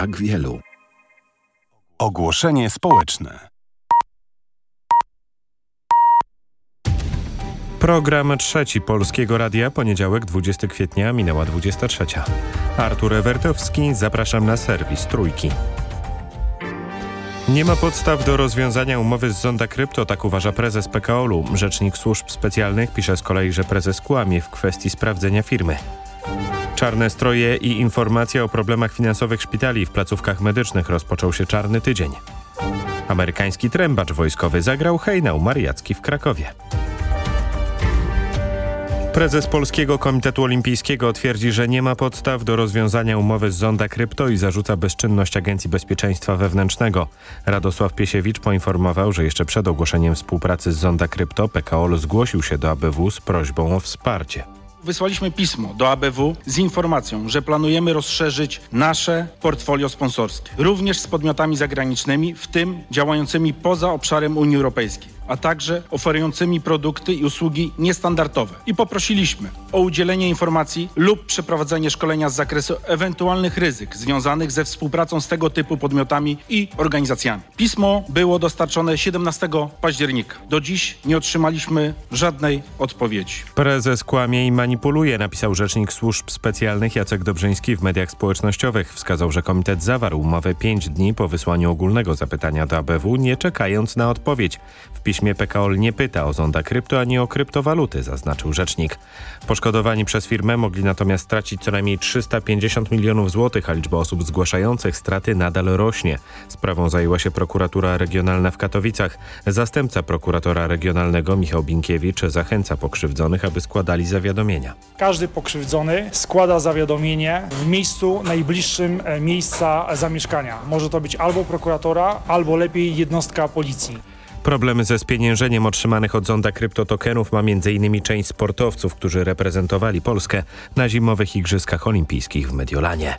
tak wielu. Ogłoszenie społeczne. Program trzeci Polskiego Radia, poniedziałek 20 kwietnia, minęła 23. Artur Ewertowski, zapraszam na serwis Trójki. Nie ma podstaw do rozwiązania umowy z Zonda Krypto, tak uważa prezes PKOL-u. Rzecznik służb specjalnych pisze z kolei, że prezes kłamie w kwestii sprawdzenia firmy. Czarne stroje i informacje o problemach finansowych szpitali w placówkach medycznych rozpoczął się czarny tydzień. Amerykański trębacz wojskowy zagrał hejnał mariacki w Krakowie. Prezes Polskiego Komitetu Olimpijskiego twierdzi, że nie ma podstaw do rozwiązania umowy z Zonda Krypto i zarzuca bezczynność Agencji Bezpieczeństwa Wewnętrznego. Radosław Piesiewicz poinformował, że jeszcze przed ogłoszeniem współpracy z Zonda Krypto PKOL zgłosił się do ABW z prośbą o wsparcie. Wysłaliśmy pismo do ABW z informacją, że planujemy rozszerzyć nasze portfolio sponsorskie, również z podmiotami zagranicznymi, w tym działającymi poza obszarem Unii Europejskiej a także oferującymi produkty i usługi niestandardowe. I poprosiliśmy o udzielenie informacji lub przeprowadzenie szkolenia z zakresu ewentualnych ryzyk związanych ze współpracą z tego typu podmiotami i organizacjami. Pismo było dostarczone 17 października. Do dziś nie otrzymaliśmy żadnej odpowiedzi. Prezes kłamie i manipuluje, napisał rzecznik służb specjalnych Jacek Dobrzyński w mediach społecznościowych. Wskazał, że komitet zawarł umowę 5 dni po wysłaniu ogólnego zapytania do ABW, nie czekając na odpowiedź. W piśmie piśmie PKOL nie pyta o zonda krypto ani o kryptowaluty, zaznaczył rzecznik. Poszkodowani przez firmę mogli natomiast stracić co najmniej 350 milionów złotych, a liczba osób zgłaszających straty nadal rośnie. Sprawą zajęła się prokuratura regionalna w Katowicach. Zastępca prokuratora regionalnego Michał Binkiewicz zachęca pokrzywdzonych, aby składali zawiadomienia. Każdy pokrzywdzony składa zawiadomienie w miejscu najbliższym e, miejsca zamieszkania. Może to być albo prokuratora, albo lepiej jednostka policji. Problemy ze spieniężeniem otrzymanych od zonda kryptotokenów ma m.in. część sportowców, którzy reprezentowali Polskę na zimowych Igrzyskach Olimpijskich w Mediolanie.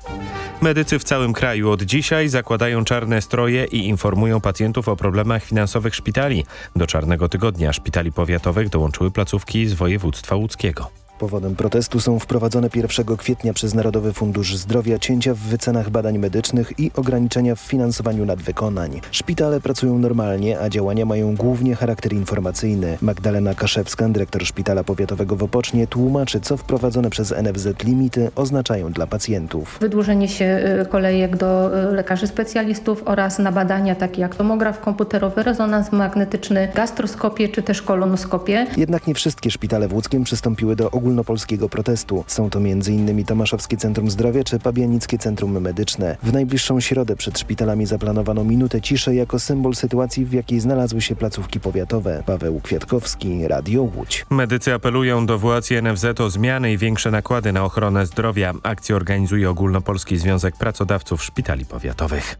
Medycy w całym kraju od dzisiaj zakładają czarne stroje i informują pacjentów o problemach finansowych szpitali. Do czarnego tygodnia szpitali powiatowych dołączyły placówki z województwa łódzkiego. Powodem protestu są wprowadzone 1 kwietnia przez Narodowy Fundusz Zdrowia cięcia w wycenach badań medycznych i ograniczenia w finansowaniu nadwykonań. Szpitale pracują normalnie, a działania mają głównie charakter informacyjny. Magdalena Kaszewska, dyrektor Szpitala Powiatowego w Opocznie, tłumaczy, co wprowadzone przez NFZ limity oznaczają dla pacjentów. Wydłużenie się y, kolejek do y, lekarzy specjalistów oraz na badania takie jak tomograf komputerowy, rezonans magnetyczny, gastroskopię czy też kolonoskopię. Jednak nie wszystkie szpitale w Łódzkiem przystąpiły do ogólnego ogólnopolskiego protestu. Są to m.in. Tomaszowskie Centrum Zdrowia czy Pabianickie Centrum Medyczne. W najbliższą środę przed szpitalami zaplanowano minutę ciszy jako symbol sytuacji, w jakiej znalazły się placówki powiatowe. Paweł Kwiatkowski, Radio Łódź. Medycy apelują do władz i NFZ o zmiany i większe nakłady na ochronę zdrowia. Akcję organizuje Ogólnopolski Związek Pracodawców Szpitali Powiatowych.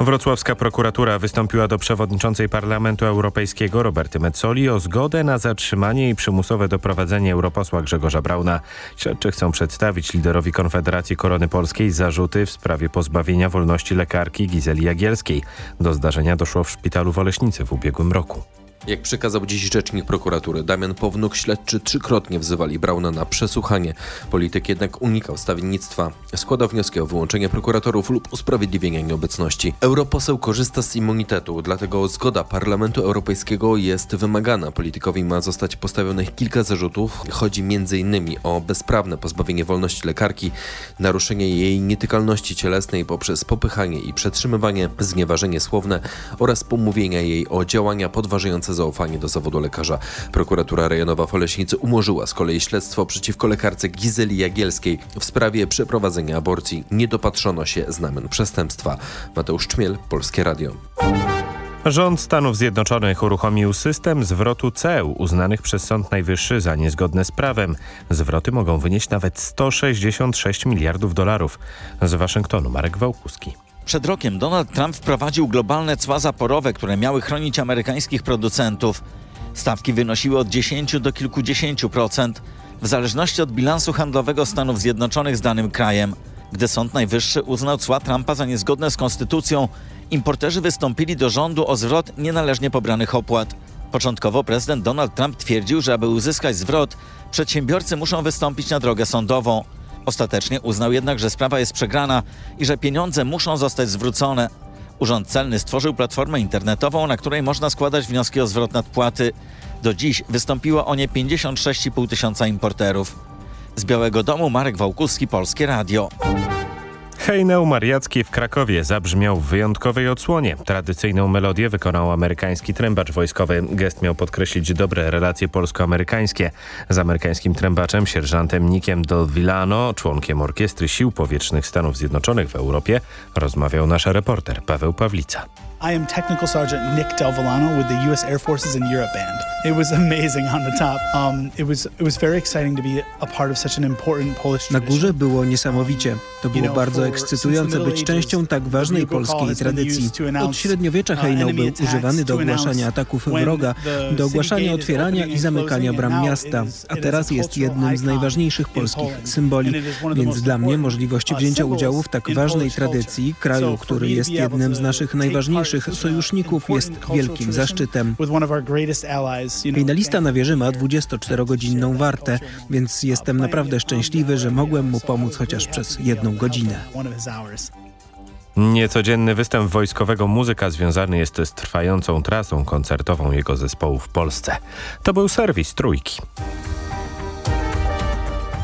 Wrocławska prokuratura wystąpiła do przewodniczącej Parlamentu Europejskiego Roberty Metzoli o zgodę na zatrzymanie i przymusowe doprowadzenie europosła Brauna. Śledczy chcą przedstawić liderowi Konfederacji Korony Polskiej zarzuty w sprawie pozbawienia wolności lekarki Gizeli Jagielskiej. Do zdarzenia doszło w szpitalu w Oleśnicy w ubiegłym roku. Jak przekazał dziś rzecznik prokuratury Damian Pownuk, śledczy trzykrotnie wzywali Brauna na przesłuchanie. Polityk jednak unikał stawiennictwa. Składał wnioski o wyłączenie prokuratorów lub usprawiedliwienia nieobecności. Europoseł korzysta z immunitetu, dlatego zgoda Parlamentu Europejskiego jest wymagana. Politykowi ma zostać postawionych kilka zarzutów. Chodzi m.in. o bezprawne pozbawienie wolności lekarki, naruszenie jej nietykalności cielesnej poprzez popychanie i przetrzymywanie, znieważenie słowne oraz pomówienia jej o działania podważające zaufanie do zawodu lekarza. Prokuratura rejonowa w Oleśnicy umorzyła z kolei śledztwo przeciwko lekarce Gizeli Jagielskiej w sprawie przeprowadzenia aborcji. Nie dopatrzono się znamion przestępstwa. Mateusz Czmiel, Polskie Radio. Rząd Stanów Zjednoczonych uruchomił system zwrotu ceł uznanych przez Sąd Najwyższy za niezgodne z prawem. Zwroty mogą wynieść nawet 166 miliardów dolarów. Z Waszyngtonu Marek Wałkuski. Przed rokiem Donald Trump wprowadził globalne cła zaporowe, które miały chronić amerykańskich producentów. Stawki wynosiły od 10 do kilkudziesięciu procent, w zależności od bilansu handlowego Stanów Zjednoczonych z danym krajem. Gdy Sąd Najwyższy uznał cła Trumpa za niezgodne z konstytucją, importerzy wystąpili do rządu o zwrot nienależnie pobranych opłat. Początkowo prezydent Donald Trump twierdził, że aby uzyskać zwrot, przedsiębiorcy muszą wystąpić na drogę sądową. Ostatecznie uznał jednak, że sprawa jest przegrana i że pieniądze muszą zostać zwrócone. Urząd Celny stworzył platformę internetową, na której można składać wnioski o zwrot nadpłaty. Do dziś wystąpiło o nie 56,5 tysiąca importerów. Z Białego Domu Marek Wałkuski, Polskie Radio. Hejnał Mariacki w Krakowie zabrzmiał w wyjątkowej odsłonie. Tradycyjną melodię wykonał amerykański trębacz wojskowy. Gest miał podkreślić dobre relacje polsko-amerykańskie. Z amerykańskim trębaczem, sierżantem Nickiem Del Villano, członkiem Orkiestry Sił Powietrznych Stanów Zjednoczonych w Europie, rozmawiał nasz reporter Paweł Pawlica. I am Technical Sergeant Nick Del Villano with the U.S. Air Forces in Europe Band. It was amazing on the top. Um, it was it was very exciting to be a part of such an important Polish Na górze było niesamowicie. To było bardzo ekscytujące być częścią tak ważnej polskiej tradycji. Od średniowiecza hejnał był używany do ogłaszania ataków wroga, do ogłaszania otwierania i zamykania bram miasta, a teraz jest jednym z najważniejszych polskich symboli. Więc dla mnie możliwości uh, wzięcia udziału w tak ważnej tradycji, kraju, który jest jednym z naszych najważniejszych an sojuszników, jest wielkim zaszczytem. Finalista na wieży ma and- 24-godzinną wartę, więc jestem naprawdę szczęśliwy, że mogłem mu pomóc chociaż przez jedną godzinę. Niecodzienny występ wojskowego muzyka związany jest z trwającą trasą koncertową jego zespołu w Polsce. To był serwis Trójki.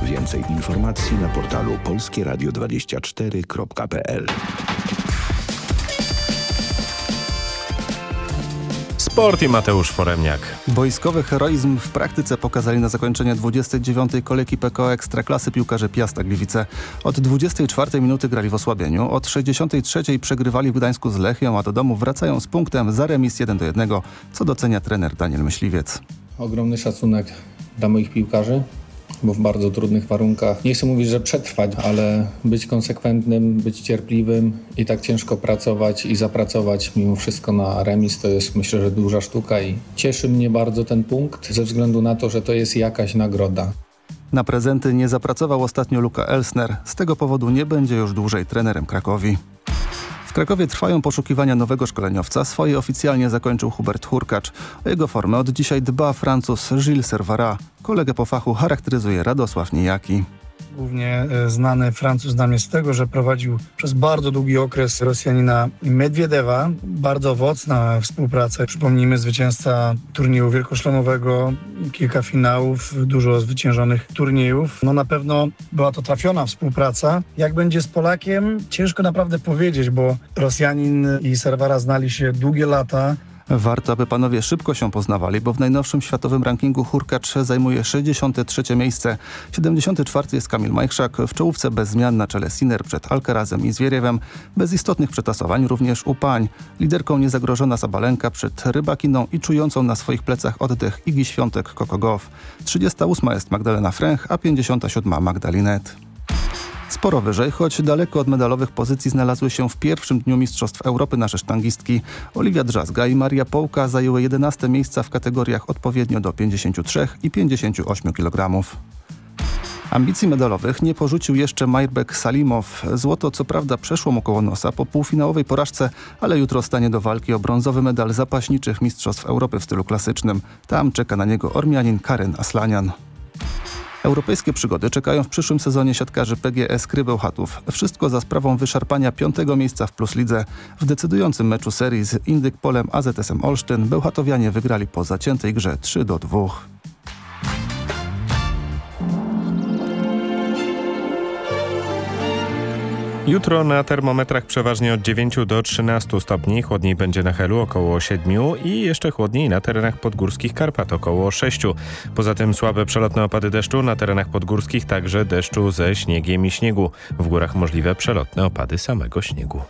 Więcej informacji na portalu polskieradio24.pl Sport i Mateusz Foremniak. Boiskowy heroizm w praktyce pokazali na zakończenie 29. kolejki PKO Ekstraklasy piłkarze Piasta Gliwice. Od 24 minuty grali w osłabieniu, od 63 przegrywali w Gdańsku z Lechią, a do domu wracają z punktem za remis 1 do 1, co docenia trener Daniel Myśliwiec. Ogromny szacunek dla moich piłkarzy, bo w bardzo trudnych warunkach, nie chcę mówić, że przetrwać, ale być konsekwentnym, być cierpliwym i tak ciężko pracować i zapracować mimo wszystko na remis to jest myślę, że duża sztuka i cieszy mnie bardzo ten punkt ze względu na to, że to jest jakaś nagroda. Na prezenty nie zapracował ostatnio Luka Elsner. Z tego powodu nie będzie już dłużej trenerem Krakowi. W Krakowie trwają poszukiwania nowego szkoleniowca. Swoje oficjalnie zakończył Hubert Hurkacz. O jego formę od dzisiaj dba Francuz Gilles Servara. Kolegę po fachu charakteryzuje Radosław Nijaki. Głównie e, znany Francuz nam z tego, że prowadził przez bardzo długi okres Rosjanina Medwiedewa. Bardzo owocna współpraca. Przypomnijmy zwycięzca turnieju wielkoszlemowego, kilka finałów, dużo zwyciężonych turniejów. No na pewno była to trafiona współpraca. Jak będzie z Polakiem? Ciężko naprawdę powiedzieć, bo Rosjanin i Serwara znali się długie lata. Warto, aby panowie szybko się poznawali, bo w najnowszym światowym rankingu Hurkacz zajmuje 63 miejsce. 74 jest Kamil Majchrzak, w czołówce bez zmian na czele Sinner przed Alcarazem i Zwieriewem. Bez istotnych przetasowań również u pań. Liderką niezagrożona Sabalenka przed Rybakiną i czującą na swoich plecach oddech Igi Świątek Kokogow. 38 jest Magdalena Fręch, a 57 Magdalinet. Sporo wyżej, choć daleko od medalowych pozycji znalazły się w pierwszym dniu Mistrzostw Europy nasze sztangistki. Oliwia Drzazga i Maria Połka zajęły 11 miejsca w kategoriach odpowiednio do 53 i 58 kg. Ambicji medalowych nie porzucił jeszcze Majrbek Salimow. Złoto co prawda przeszło mu koło nosa po półfinałowej porażce, ale jutro stanie do walki o brązowy medal zapaśniczych Mistrzostw Europy w stylu klasycznym. Tam czeka na niego Ormianin Karen Aslanian. Europejskie przygody czekają w przyszłym sezonie siatkarzy PGS Krybełchatów. Wszystko za sprawą wyszarpania piątego miejsca w Plus Lidze. W decydującym meczu serii z Indyk Polem AZS-em Olsztyn Bełchatowianie wygrali po zaciętej grze 3 do 2. Jutro na termometrach przeważnie od 9 do 13 stopni. Chłodniej będzie na Helu około 7 i jeszcze chłodniej na terenach podgórskich Karpat około 6. Poza tym słabe przelotne opady deszczu na terenach podgórskich, także deszczu ze śniegiem i śniegu. W górach możliwe przelotne opady samego śniegu.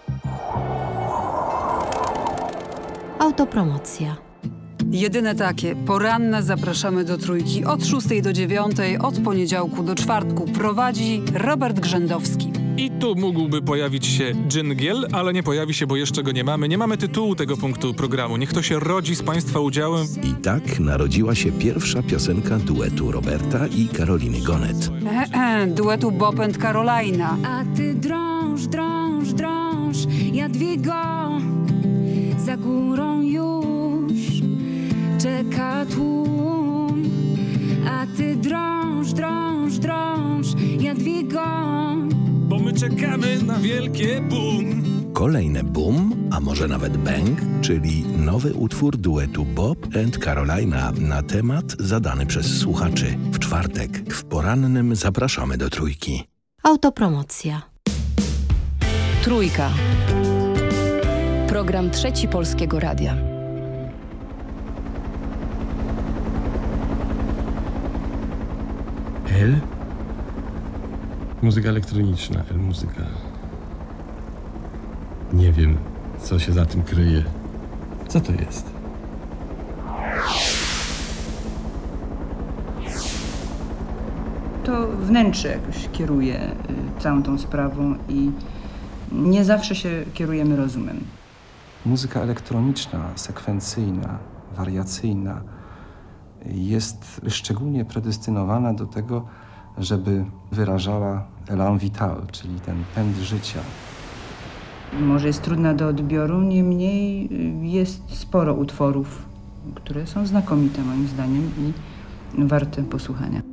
Autopromocja. Jedyne takie. Poranne zapraszamy do trójki od 6 do 9, od poniedziałku do czwartku. Prowadzi Robert Grzędowski. I tu mógłby pojawić się dżingiel, ale nie pojawi się, bo jeszcze go nie mamy. Nie mamy tytułu tego punktu programu. Niech to się rodzi z Państwa udziałem. I tak narodziła się pierwsza piosenka duetu Roberta i Karoliny Gonet. Duetu Bob and Carolina. A ty drąż, drąż, drąż, Jadwigo, za górą już czeka tłum. A ty drąż, drąż, drąż, Jadwigo. My czekamy na wielkie boom. Kolejne boom, a może nawet bang, czyli nowy utwór duetu Bob and Carolina na temat zadany przez słuchaczy. W czwartek w porannym zapraszamy do trójki. Autopromocja. Trójka. Program Trzeci Polskiego Radia. L? Muzyka elektroniczna, muzyka. Nie wiem, co się za tym kryje. Co to jest? To wnętrze jakoś kieruje y, całą tą sprawą i nie zawsze się kierujemy rozumem. Muzyka elektroniczna, sekwencyjna, wariacyjna jest szczególnie predestynowana do tego, żeby wyrażała elan vital, czyli ten pęd życia. Może jest trudna do odbioru, niemniej y, jest sporo utworów, które są znakomite moim zdaniem i warte posłuchania.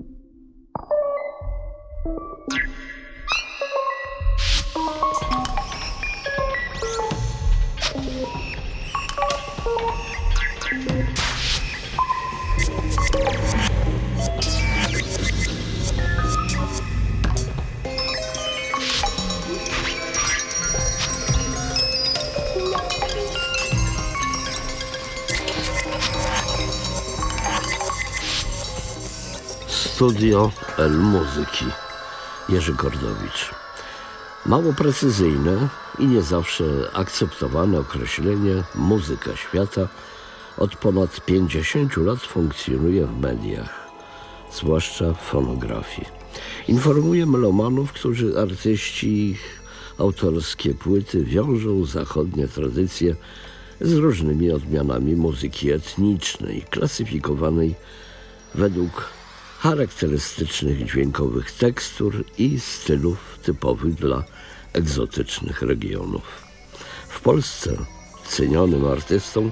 Studio El Muzyki Jerzy Kordowicz. Mało precyzyjne i nie zawsze akceptowane określenie muzyka świata od ponad 50 lat funkcjonuje w mediach, zwłaszcza w fonografii. Informuje melomanów, którzy artyści ich autorskie płyty wiążą zachodnie tradycje z różnymi odmianami muzyki etnicznej, klasyfikowanej według charakterystycznych dźwiękowych tekstur i stylów typowych dla egzotycznych regionów. W Polsce cenionym artystą,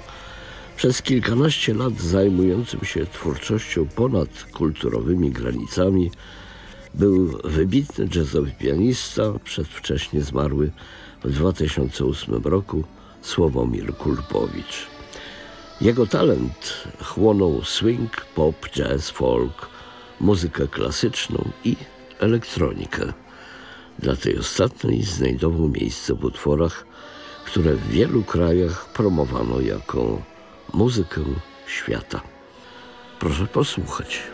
przez kilkanaście lat zajmującym się twórczością ponad kulturowymi granicami, był wybitny jazzowy pianista, przedwcześnie zmarły w 2008 roku Sławomir Kulpowicz. Jego talent chłonął swing, pop, jazz, folk, muzykę klasyczną i elektronikę. Dla tej ostatniej znajdował miejsce w utworach, które w wielu krajach promowano jako muzykę świata. Proszę posłuchać.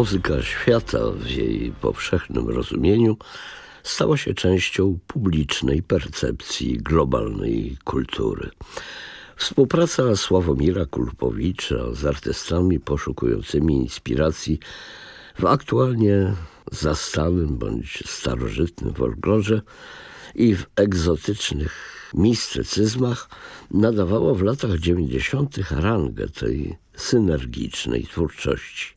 Muzyka świata w jej powszechnym rozumieniu stała się częścią publicznej percepcji globalnej kultury. Współpraca Sławomira Kulpowicza z artystami poszukującymi inspiracji w aktualnie zastałym bądź starożytnym folklorze i w egzotycznych mistycyzmach nadawała w latach dziewięćdziesiątych rangę tej synergicznej twórczości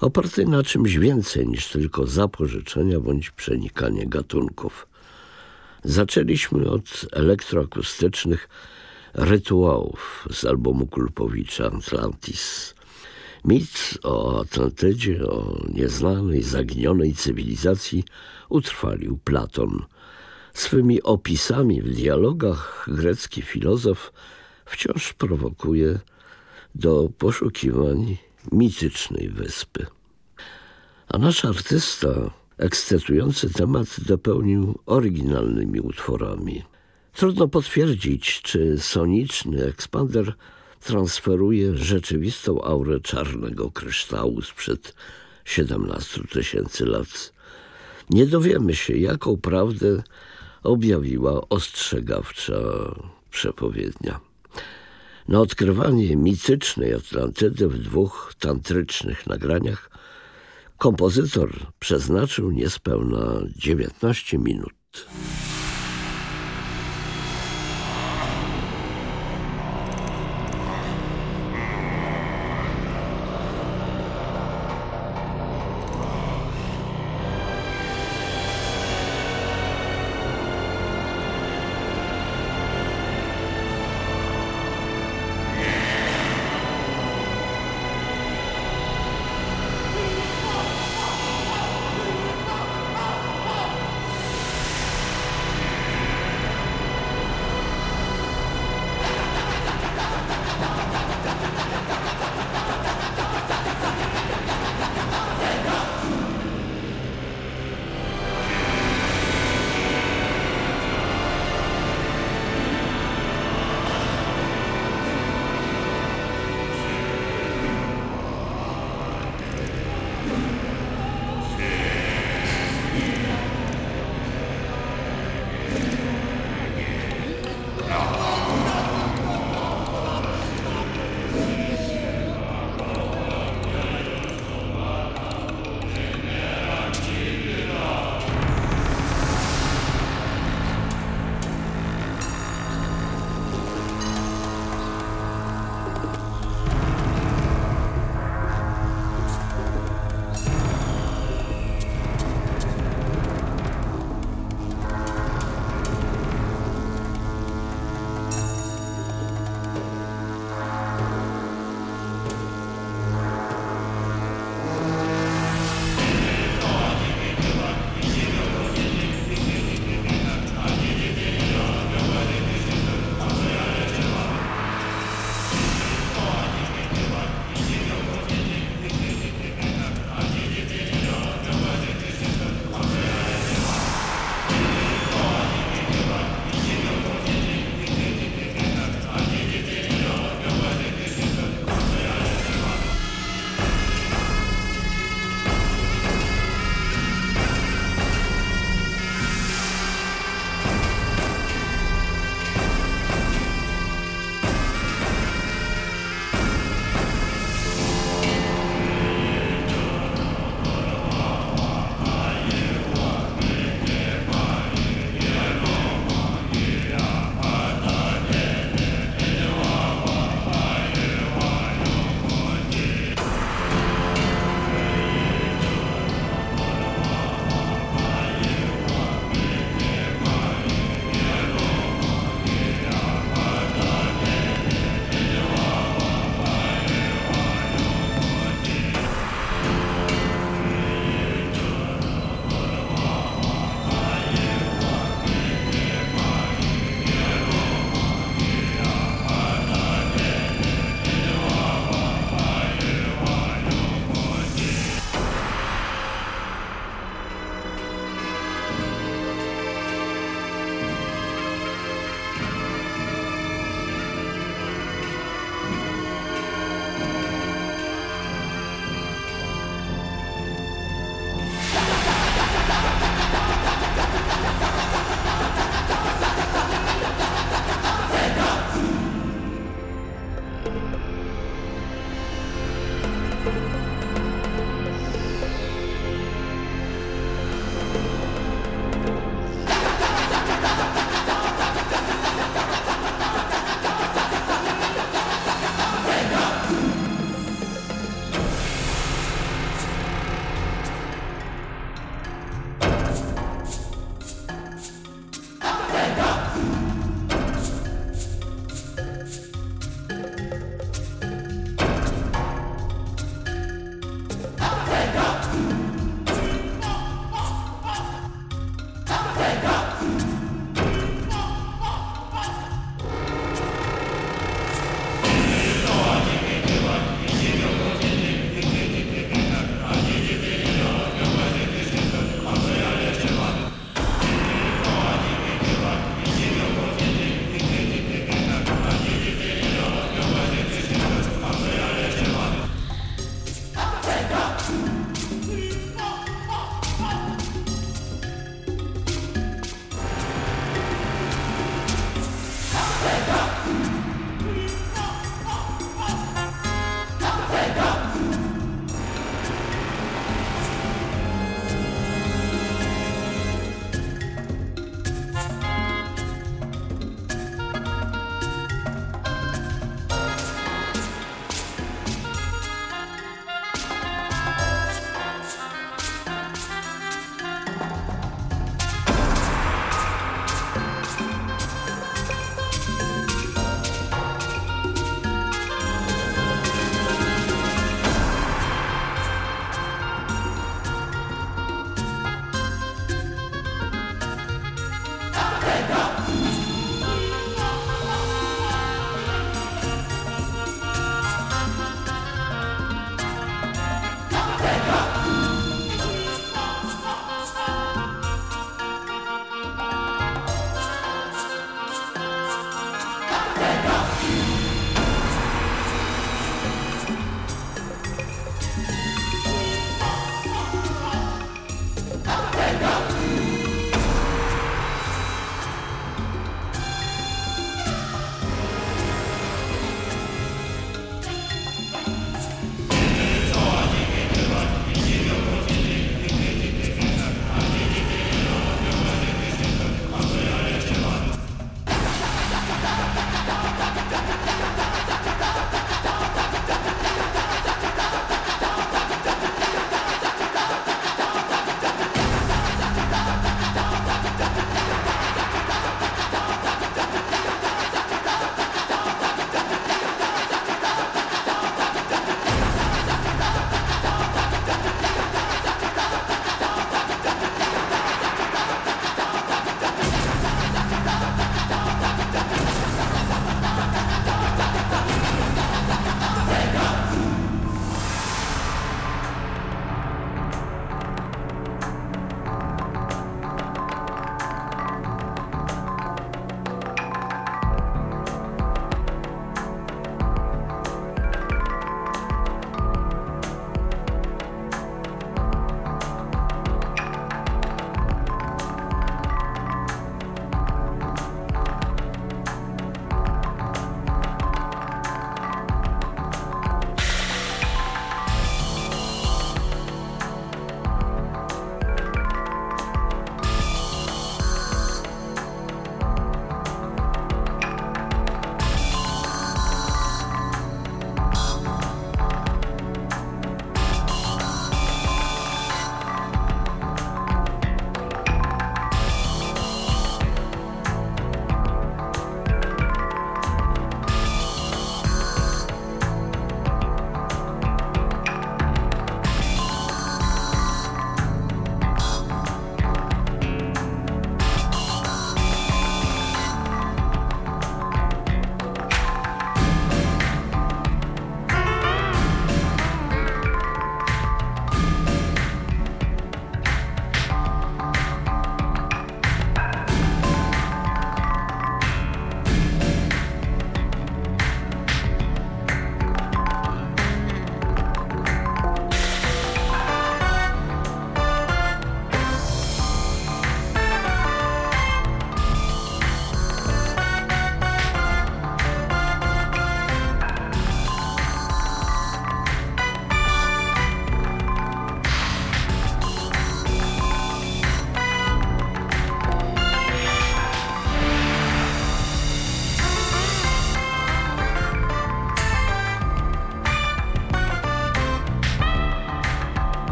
opartej na czymś więcej niż tylko zapożyczenia bądź przenikanie gatunków. Zaczęliśmy od elektroakustycznych rytuałów z albumu Kulpowicza Atlantis. Mit o Atlantydzie, o nieznanej, zaginionej cywilizacji utrwalił Platon. Swymi opisami w dialogach grecki filozof wciąż prowokuje do poszukiwań mitycznej wyspy. A nasz artysta ekscytujący temat dopełnił oryginalnymi utworami. Trudno potwierdzić, czy soniczny ekspander transferuje rzeczywistą aurę czarnego kryształu sprzed 17 tysięcy lat. Nie dowiemy się, jaką prawdę objawiła ostrzegawcza przepowiednia. Na odkrywanie mitycznej Atlantydy w dwóch tantrycznych nagraniach kompozytor przeznaczył niespełna 19 minut.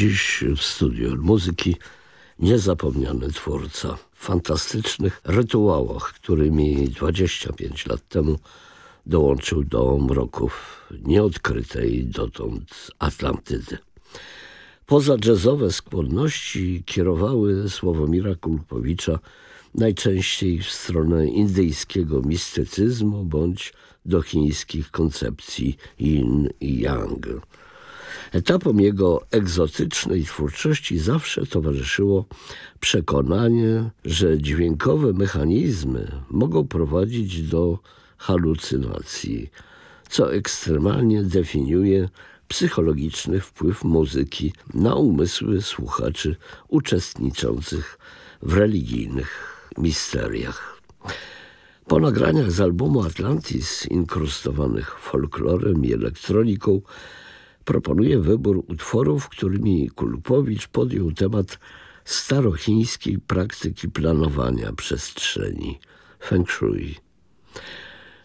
Dziś w studiu muzyki niezapomniany twórca fantastycznych rytuałach, którymi 25 lat temu dołączył do mroków nieodkrytej dotąd Atlantydy. Poza jazzowe skłonności kierowały Sławomira Kulpowicza najczęściej w stronę indyjskiego mistycyzmu bądź do chińskich koncepcji yin i yang. Etapom jego egzotycznej twórczości zawsze towarzyszyło przekonanie, że dźwiękowe mechanizmy mogą prowadzić do halucynacji, co ekstremalnie definiuje psychologiczny wpływ muzyki na umysły słuchaczy uczestniczących w religijnych misteriach. Po nagraniach z albumu Atlantis, inkrustowanych folklorem i elektroniką, proponuje wybór utworów, którymi Kulpowicz podjął temat starochińskiej praktyki planowania przestrzeni feng shui.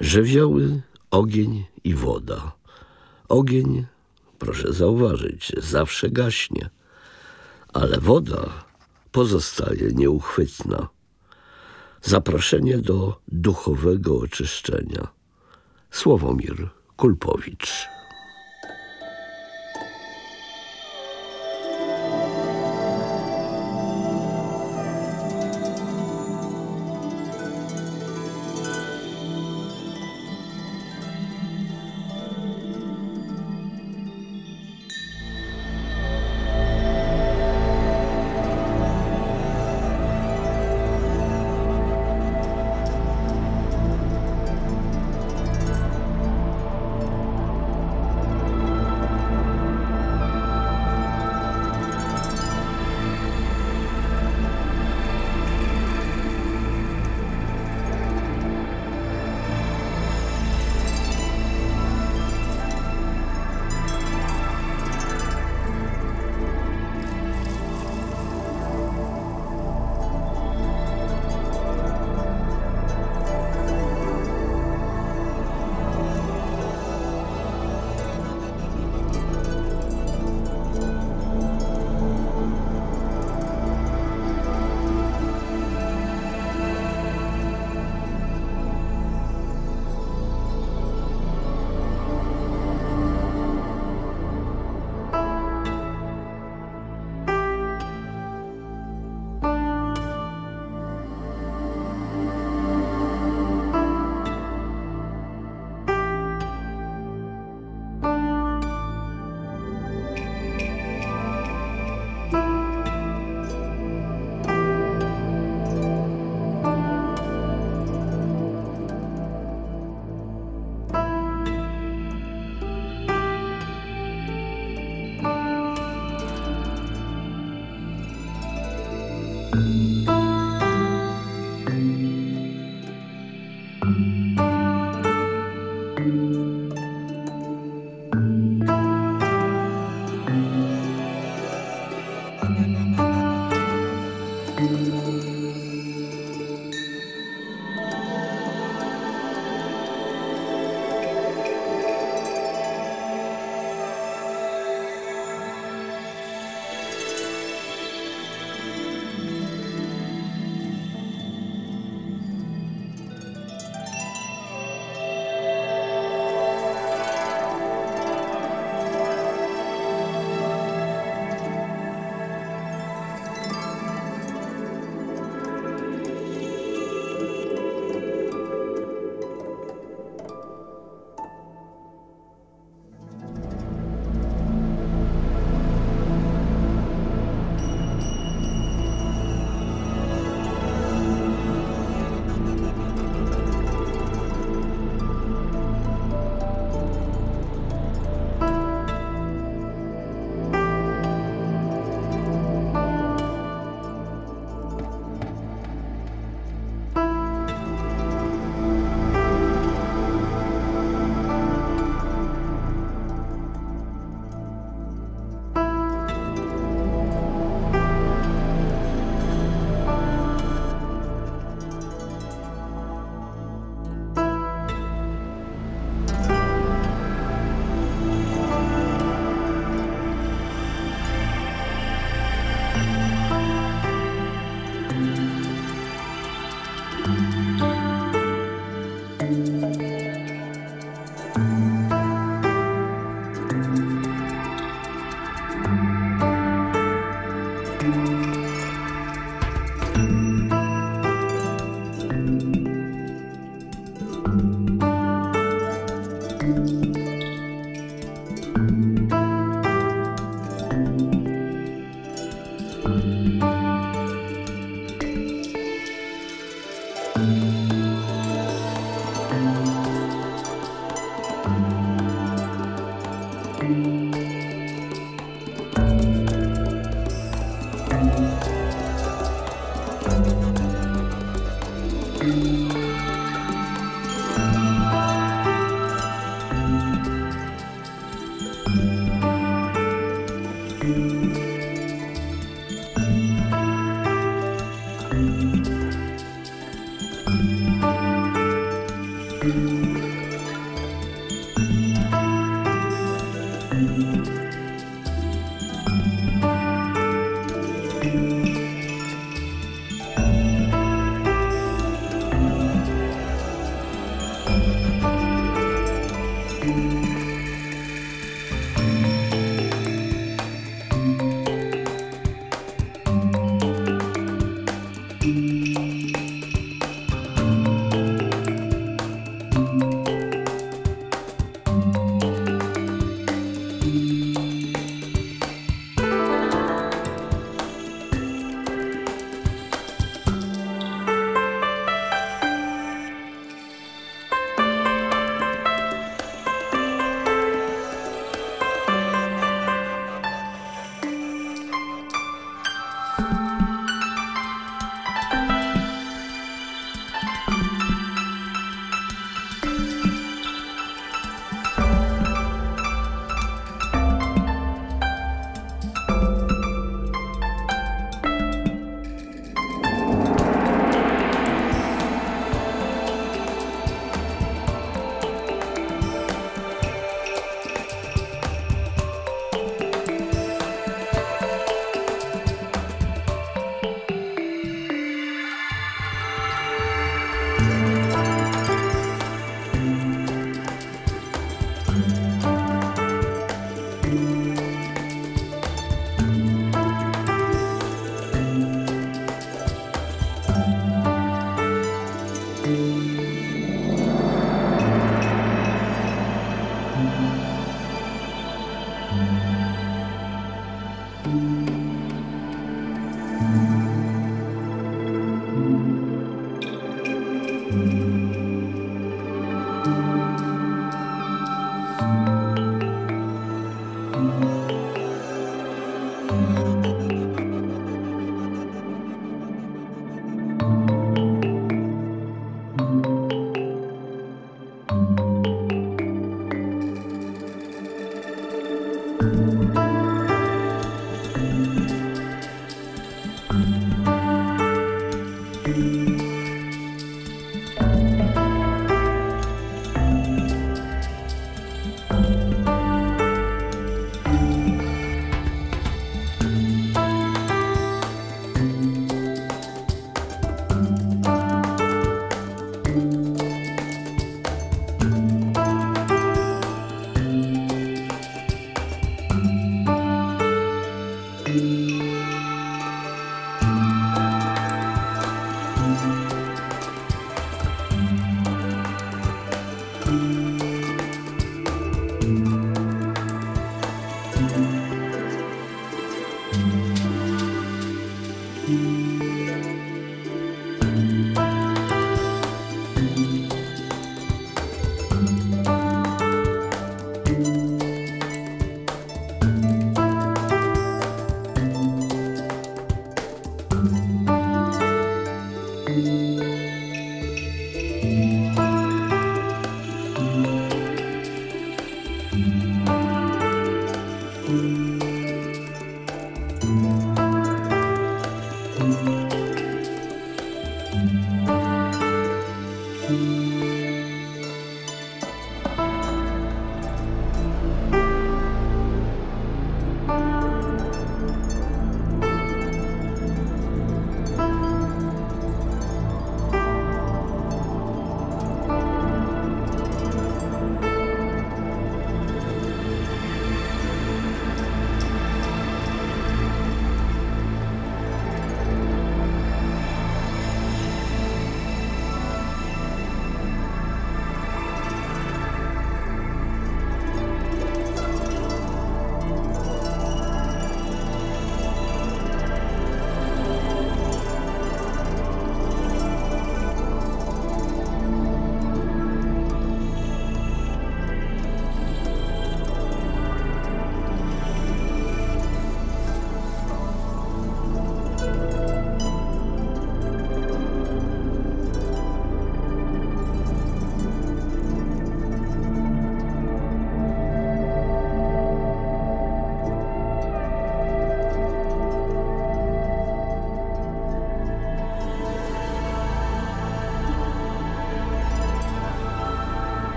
Żywioły, ogień i woda. Ogień, proszę zauważyć, zawsze gaśnie, ale woda pozostaje nieuchwytna. Zaproszenie do duchowego oczyszczenia. Sławomir Kulpowicz.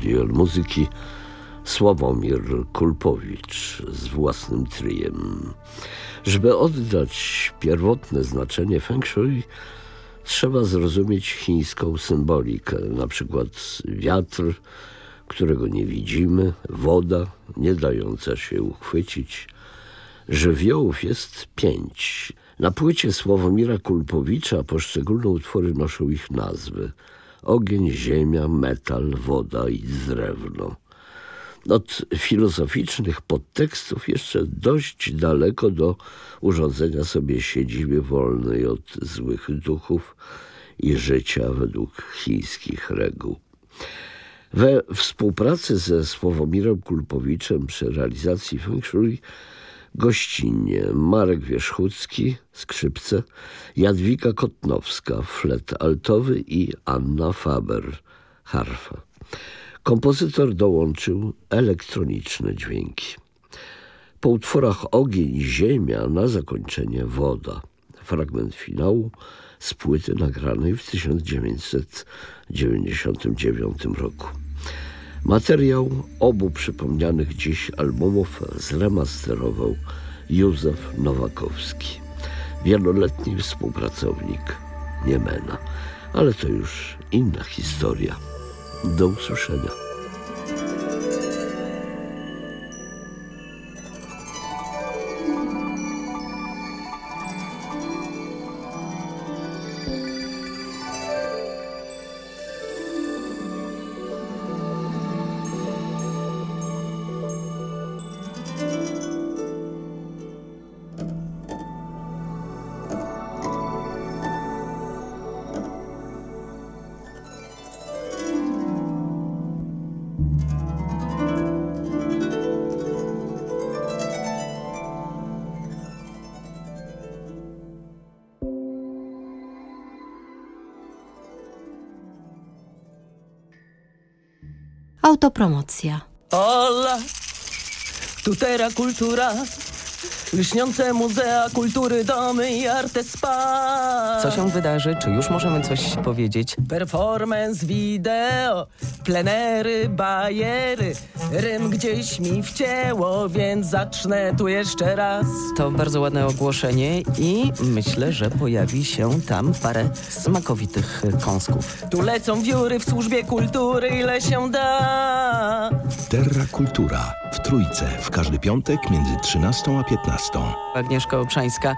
Studio muzyki Sławomir Kulpowicz z własnym tryjem. Żeby oddać pierwotne znaczenie feng shui, trzeba zrozumieć chińską symbolikę, na przykład wiatr, którego nie widzimy, woda nie dająca się uchwycić. Żywiołów jest pięć. Na płycie Sławomira Kulpowicza poszczególne utwory noszą ich nazwy – ogień, ziemia, metal, woda i drewno. Od filozoficznych podtekstów jeszcze dość daleko do urządzenia sobie siedziby wolnej od złych duchów i życia według chińskich reguł. We współpracy ze Sławomirem Kulpowiczem przy realizacji Feng Shui gościnnie Marek Wierzchucki, skrzypce, Jadwiga Kotnowska, flet altowy i Anna Faber, harfa. Kompozytor dołączył elektroniczne dźwięki. Po utworach Ogień i Ziemia na zakończenie Woda. Fragment finału z płyty nagranej w 1999 roku. Materiał obu przypomnianych dziś albumów zremasterował Józef Nowakowski, wieloletni współpracownik Niemena. Ale to już inna historia. Do usłyszenia. Autopromocja. Hola, tutera cultura Lśniące muzea, kultury, domy i arte spa. Co się wydarzy? Czy już możemy coś powiedzieć? Performance, wideo, plenery, bajery. Rym gdzieś mi wcięło, więc zacznę tu jeszcze raz. To bardzo ładne ogłoszenie i myślę, że pojawi się tam parę smakowitych kąsków. Tu lecą wióry w służbie kultury, ile się da. Terra Kultura w Trójce w każdy piątek między 13 a 15. Agnieszka Obszańska,